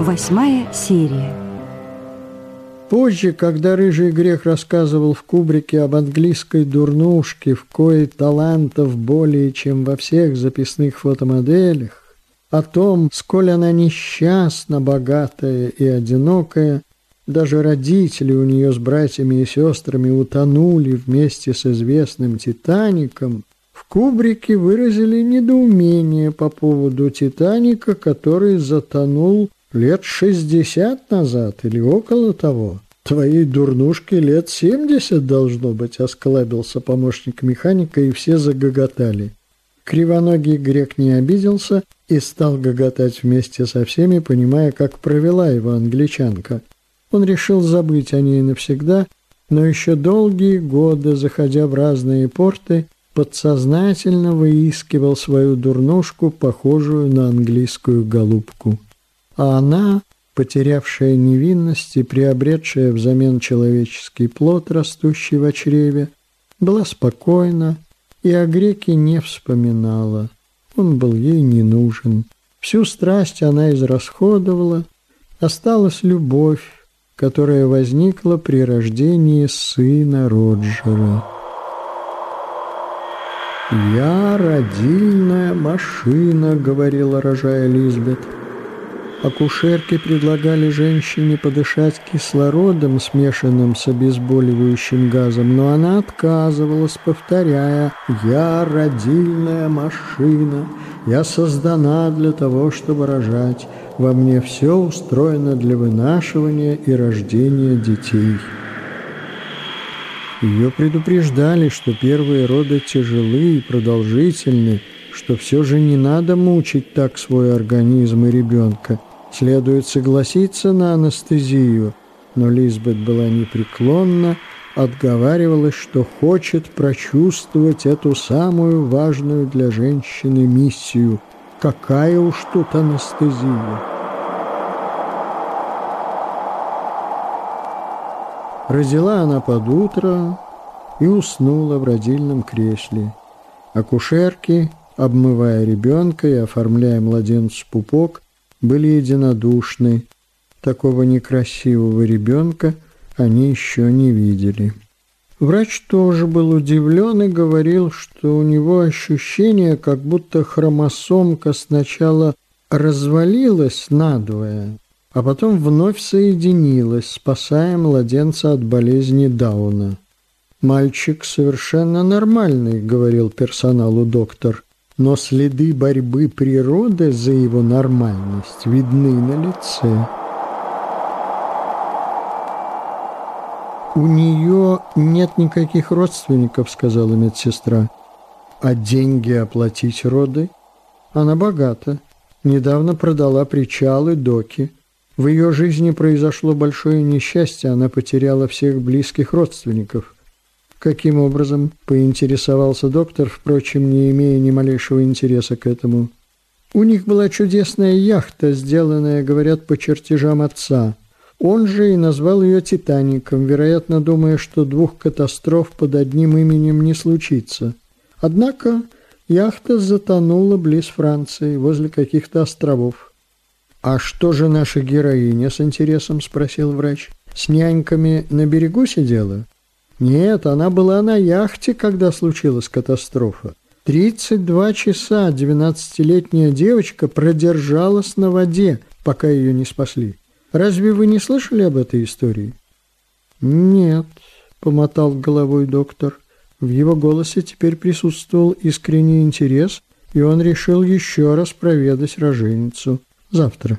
Восьмая серия. Позже, когда Рыжий Грех рассказывал в Кубрике об английской дурнушке, в коей талантов более, чем во всех записных фотомоделях, о том, сколь она несчастна, богатая и одинокая, даже родители у нее с братьями и сестрами утонули вместе с известным «Титаником», в Кубрике выразили недоумение по поводу «Титаника», который затонул лет шестьдесят назад или около того. Твоей дурнушке лет семьдесят должно быть, осклабился помощник механика, и все загоготали. Кривоногий грек не обиделся и стал гоготать вместе со всеми, понимая, как провела его англичанка. Он решил забыть о ней навсегда, но еще долгие годы, заходя в разные порты, подсознательно выискивал свою дурнушку, похожую на английскую голубку. А она, потерявшая невинность и приобретшая взамен человеческий плод, растущий в чреве, была спокойна и о греке не вспоминала. Он был ей не нужен. Всю страсть она израсходовала, осталась любовь, которая возникла при рождении сына Роджера. «Я родильная машина», — говорила, рожая Лизбет. Акушерки предлагали женщине подышать кислородом, смешанным с обезболивающим газом, но она отказывалась, повторяя «Я родильная машина, я создана для того, чтобы рожать, во мне все устроено для вынашивания и рождения детей». Ее предупреждали, что первые роды тяжелы и продолжительны, что все же не надо мучить так свой организм и ребенка. Следует согласиться на анестезию, но Лизбет была непреклонна, отговаривалась, что хочет прочувствовать эту самую важную для женщины миссию. Какая уж тут анестезия! Родила она под утро и уснула в родильном кресле. Акушерки, обмывая ребенка и оформляя младенцу пупок, были единодушны. Такого некрасивого ребенка они еще не видели. Врач тоже был удивлен и говорил, что у него ощущение, как будто хромосомка сначала развалилась надвое, а потом вновь соединилась, спасая младенца от болезни Дауна. «Мальчик совершенно нормальный», — говорил персоналу доктор, «но следы борьбы природы за его нормальность видны на лице». «У нее нет никаких родственников», — сказала медсестра. «А деньги оплатить роды? Она богата. Недавно продала причалы, доки». В ее жизни произошло большое несчастье, она потеряла всех близких родственников. Каким образом, поинтересовался доктор, впрочем, не имея ни малейшего интереса к этому. У них была чудесная яхта, сделанная, говорят, по чертежам отца. Он же и назвал ее «Титаником», вероятно, думая, что двух катастроф под одним именем не случится. Однако яхта затонула близ Франции, возле каких-то островов. «А что же наша героиня?» – с интересом спросил врач. «С няньками на берегу сидела?» «Нет, она была на яхте, когда случилась катастрофа. 32 часа двенадцатилетняя девочка продержалась на воде, пока ее не спасли. Разве вы не слышали об этой истории?» «Нет», – помотал головой доктор. В его голосе теперь присутствовал искренний интерес, и он решил еще раз проведать роженицу завтра.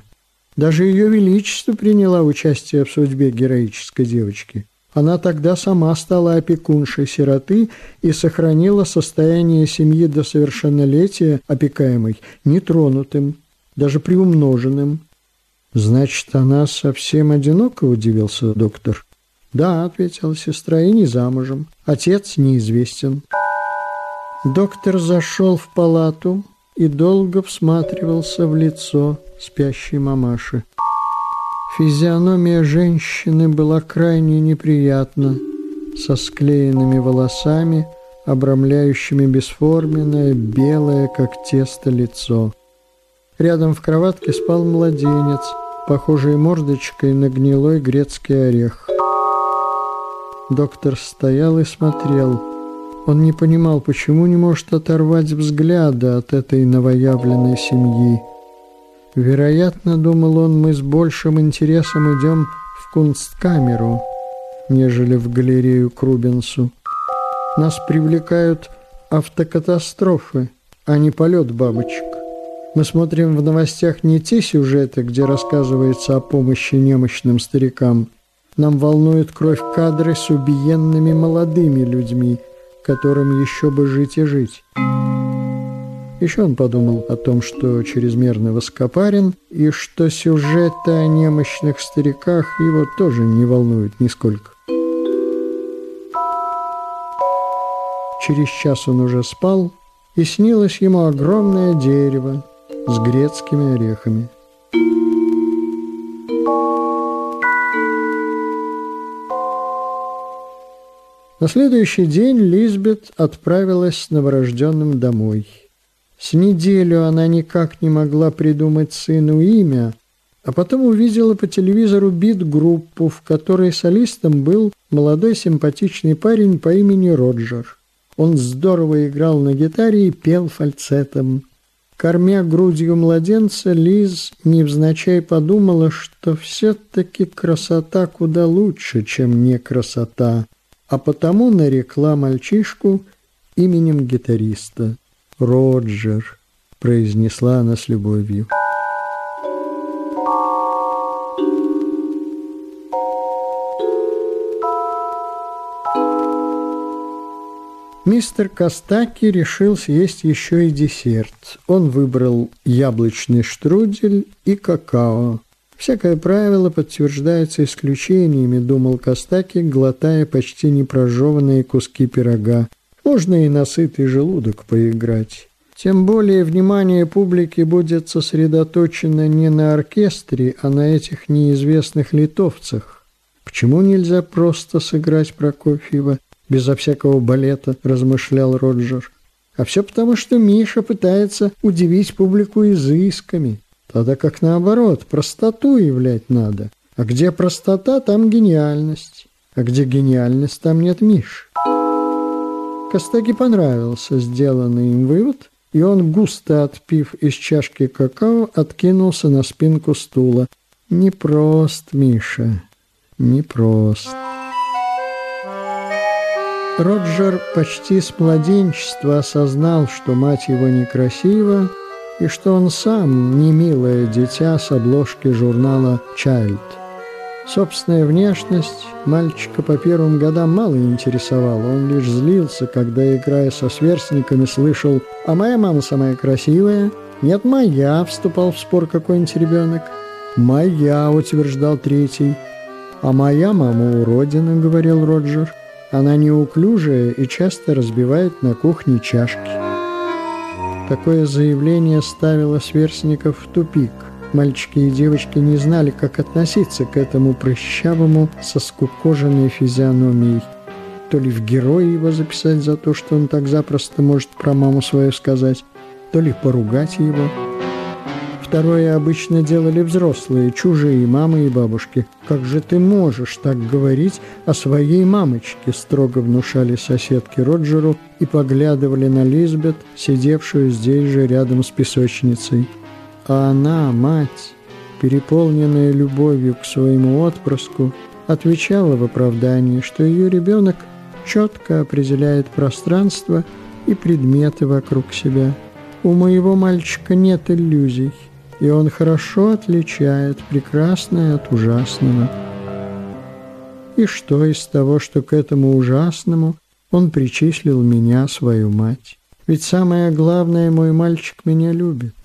Даже ее величество приняла участие в судьбе героической девочки. Она тогда сама стала опекуншей сироты и сохранила состояние семьи до совершеннолетия опекаемой нетронутым, даже приумноженным. «Значит, она совсем одинока?» – удивился доктор. «Да», – ответила сестра, – «и не замужем. Отец неизвестен». Доктор зашел в палату и долго всматривался в лицо спящей мамаши. Физиономия женщины была крайне неприятна, со склеенными волосами, обрамляющими бесформенное, белое, как тесто, лицо. Рядом в кроватке спал младенец, похожей мордочкой на гнилой грецкий орех. Доктор стоял и смотрел. Он не понимал, почему не может оторвать взгляда от этой новоявленной семьи. Вероятно, думал он, мы с большим интересом идем в кунсткамеру, нежели в галерею к Рубенсу. Нас привлекают автокатастрофы, а не полет бабочек. Мы смотрим в новостях не те сюжеты, где рассказывается о помощи немощным старикам. Нам волнует кровь кадры с убиенными молодыми людьми, которым еще бы жить и жить. Еще он подумал о том, что чрезмерно воскопарен, и что сюжеты о немощных стариках его тоже не волнуют нисколько. Через час он уже спал, и снилось ему огромное дерево с грецкими орехами. На следующий день Лизбет отправилась с новорожденным домой – с неделю она никак не могла придумать сыну имя, а потом увидела по телевизору бит-группу, в которой солистом был молодой симпатичный парень по имени Роджер. Он здорово играл на гитаре и пел фальцетом. Кормя грудью младенца, Лиз невзначай подумала, что все-таки красота куда лучше, чем не красота, а потому нарекла мальчишку именем гитариста. «Роджер», — произнесла она с любовью. Мистер Костаки решил съесть еще и десерт. Он выбрал яблочный штрудель и какао. Всякое правило подтверждается исключениями, думал Костаки, глотая почти непрожеванные куски пирога. Можно и на сытый желудок поиграть. Тем более внимание публики будет сосредоточено не на оркестре, а на этих неизвестных литовцах. Почему нельзя просто сыграть Прокофьева безо всякого балета, размышлял Роджер. А все потому, что Миша пытается удивить публику изысками, тогда как наоборот, простоту являть надо. А где простота, там гениальность. А где гениальность, там нет Миш. Костаки понравился сделанный им вывод, и он, густо отпив из чашки какао, откинулся на спинку стула. «Непрост, Миша, непрост». Роджер почти с младенчества осознал, что мать его некрасива, и что он сам не милое дитя с обложки журнала «Чайлд». Собственная внешность мальчика по первым годам мало интересовала. Он лишь злился, когда, играя со сверстниками, слышал «А моя мама самая красивая». «Нет, моя», — вступал в спор какой-нибудь ребенок. «Моя», — утверждал третий. «А моя мама уродина», — говорил Роджер. «Она неуклюжая и часто разбивает на кухне чашки». Такое заявление ставило сверстников в тупик — Мальчики и девочки не знали, как относиться к этому прыщавому со скукоженной физиономией. То ли в герои его записать за то, что он так запросто может про маму свою сказать, то ли поругать его. Второе обычно делали взрослые, чужие мамы и бабушки. «Как же ты можешь так говорить о своей мамочке?» строго внушали соседки Роджеру и поглядывали на Лизбет, сидевшую здесь же рядом с песочницей. А она, мать, переполненная любовью к своему отпрыску, отвечала в оправдании, что ее ребенок четко определяет пространство и предметы вокруг себя. У моего мальчика нет иллюзий, и он хорошо отличает прекрасное от ужасного. И что из того, что к этому ужасному он причислил меня, свою мать? Ведь самое главное, мой мальчик меня любит.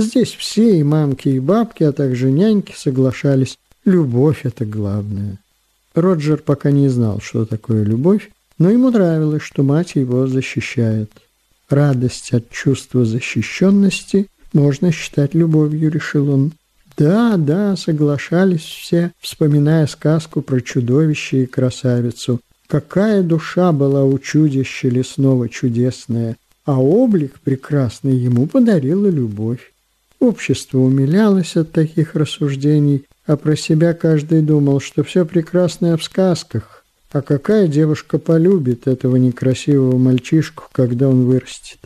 Здесь все, и мамки, и бабки, а также няньки соглашались. Любовь – это главное. Роджер пока не знал, что такое любовь, но ему нравилось, что мать его защищает. Радость от чувства защищенности можно считать любовью, решил он. Да, да, соглашались все, вспоминая сказку про чудовище и красавицу. Какая душа была у чудища лесного чудесная, а облик прекрасный ему подарила любовь. Общество умилялось от таких рассуждений, а про себя каждый думал, что все прекрасное в сказках. А какая девушка полюбит этого некрасивого мальчишку, когда он вырастет?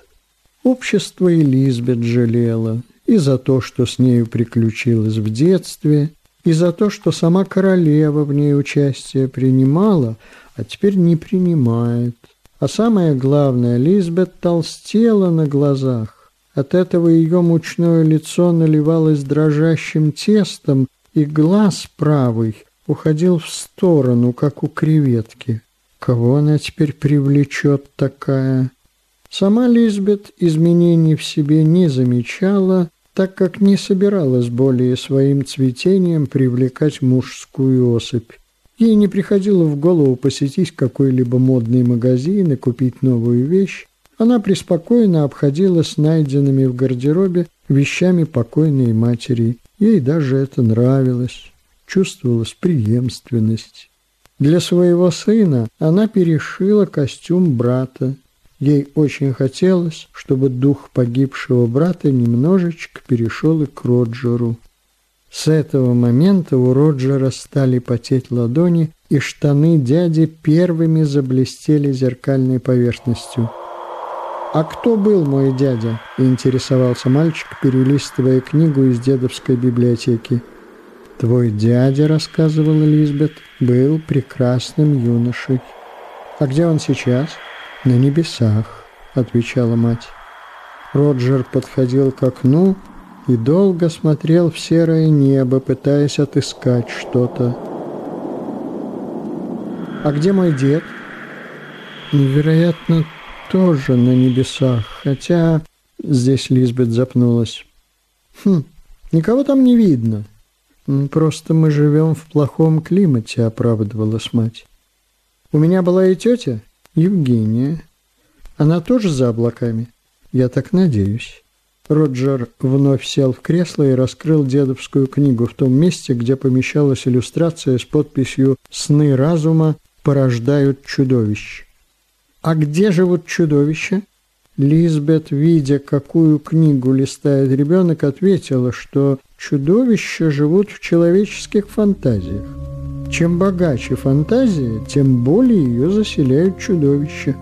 Общество и Лизбет жалело и за то, что с нею приключилось в детстве, и за то, что сама королева в ней участие принимала, а теперь не принимает. А самое главное, Лизбет толстела на глазах. От этого ее мучное лицо наливалось дрожащим тестом, и глаз правый уходил в сторону, как у креветки. Кого она теперь привлечет такая? Сама Лизбет изменений в себе не замечала, так как не собиралась более своим цветением привлекать мужскую особь. Ей не приходило в голову посетить какой-либо модный магазин и купить новую вещь. Она преспокойно обходилась найденными в гардеробе вещами покойной матери. Ей даже это нравилось. Чувствовалась преемственность. Для своего сына она перешила костюм брата. Ей очень хотелось, чтобы дух погибшего брата немножечко перешел и к Роджеру. С этого момента у Роджера стали потеть ладони, и штаны дяди первыми заблестели зеркальной поверхностью. «А кто был мой дядя?» – интересовался мальчик, перелистывая книгу из дедовской библиотеки. «Твой дядя, – рассказывала Лизбет, – был прекрасным юношей. А где он сейчас?» «На небесах», – отвечала мать. Роджер подходил к окну и долго смотрел в серое небо, пытаясь отыскать что-то. «А где мой дед?» «Вероятно, тоже на небесах, хотя...» Здесь Лизбет запнулась. «Хм, никого там не видно. Просто мы живем в плохом климате», — оправдывалась мать. «У меня была и тетя, Евгения. Она тоже за облаками? Я так надеюсь». Роджер вновь сел в кресло и раскрыл дедовскую книгу в том месте, где помещалась иллюстрация с подписью «Сны разума порождают чудовищ». «А где живут чудовища?» Лизбет, видя, какую книгу листает ребенок, ответила, что чудовища живут в человеческих фантазиях. Чем богаче фантазия, тем более ее заселяют чудовища.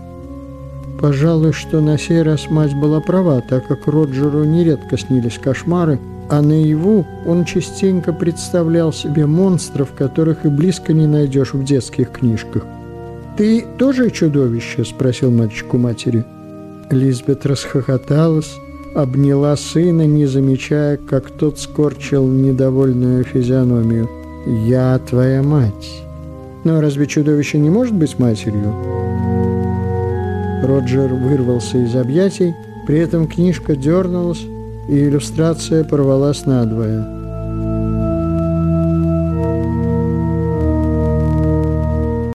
Пожалуй, что на сей раз мать была права, так как Роджеру нередко снились кошмары, а наяву он частенько представлял себе монстров, которых и близко не найдешь в детских книжках. «Ты тоже чудовище?» – спросил мальчик у матери. Лизбет расхохоталась, обняла сына, не замечая, как тот скорчил недовольную физиономию. «Я твоя мать». «Но разве чудовище не может быть матерью?» Роджер вырвался из объятий, при этом книжка дернулась, и иллюстрация порвалась надвое.